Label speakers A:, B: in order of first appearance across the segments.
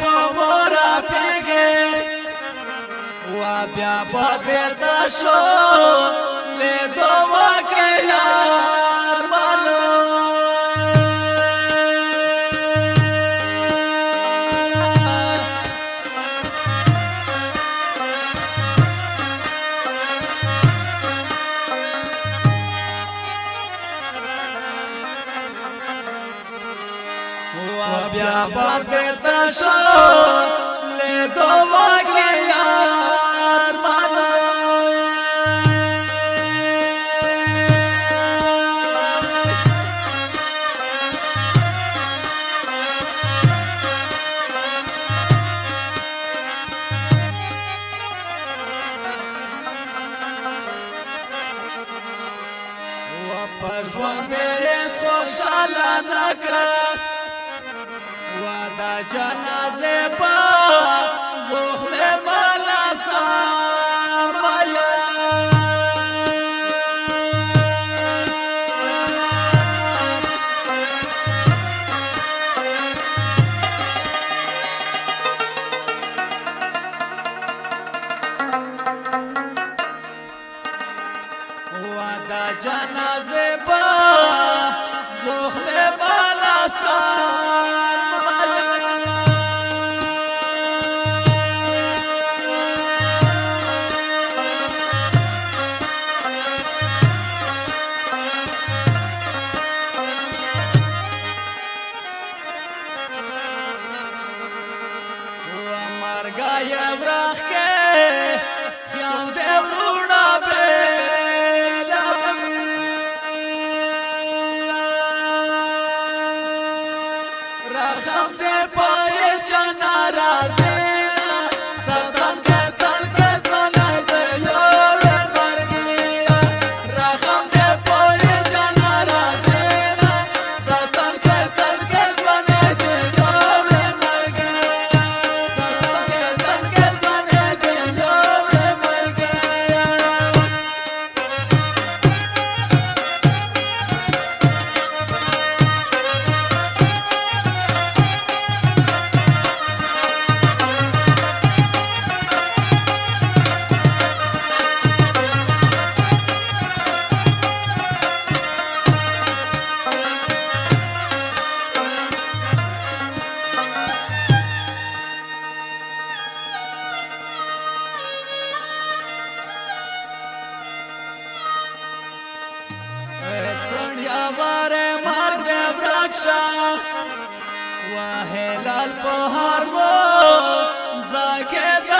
A: په مور پیګه وا بیا په دې تاسو له دوه پژوند دې خوشاله نکړه واده جنازه په زخم ملا سره وا هلال په هارمو زاګه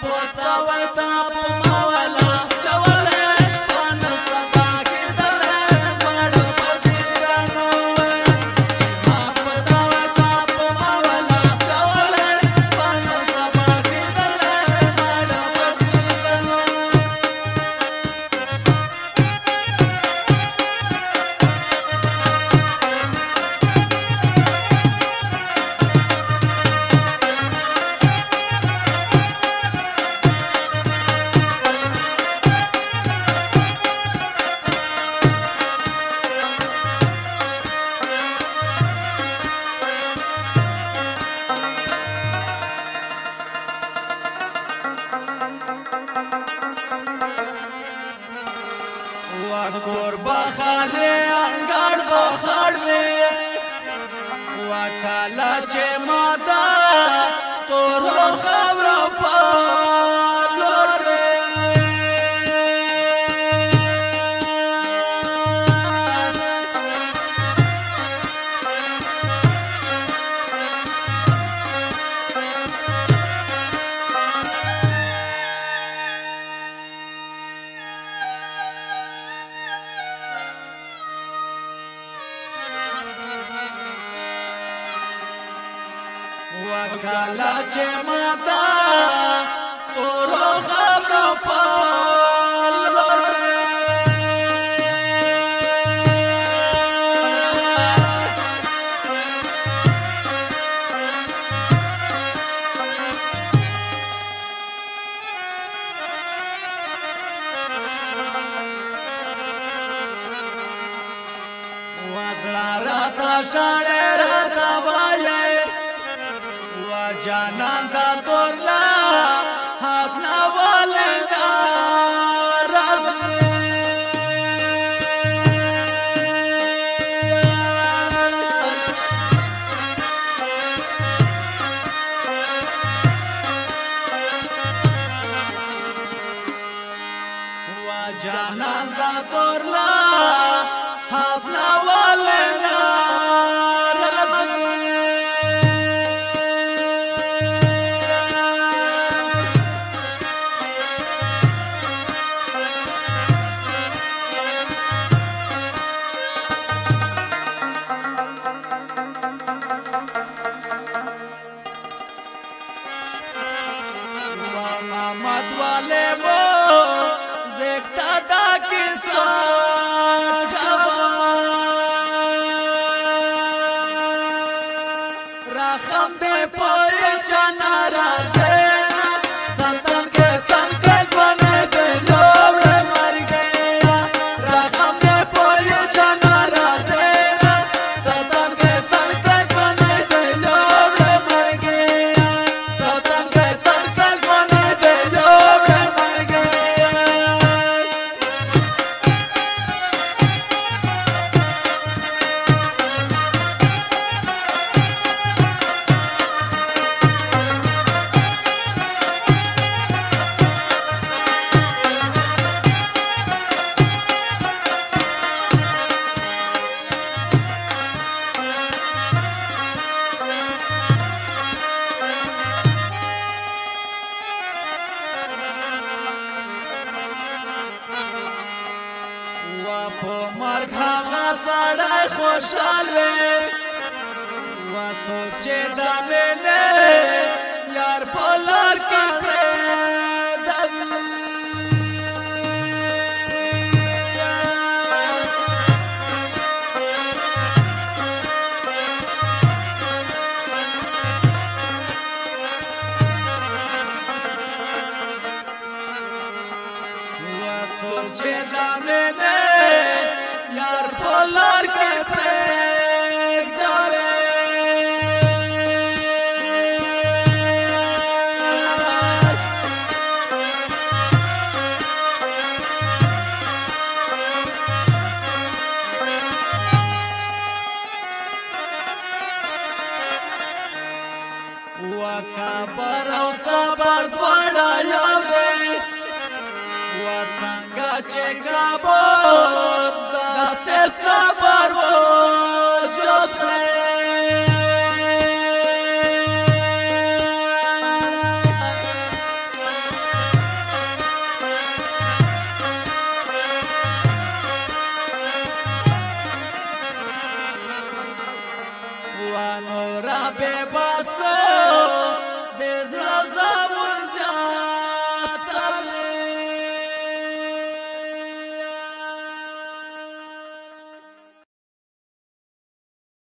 A: پوتا وتا کلا چې ماتا اورو خبرو په have not خوشاله زار او صبر دواړه یابې و څنګه چې کباب دا صبر وو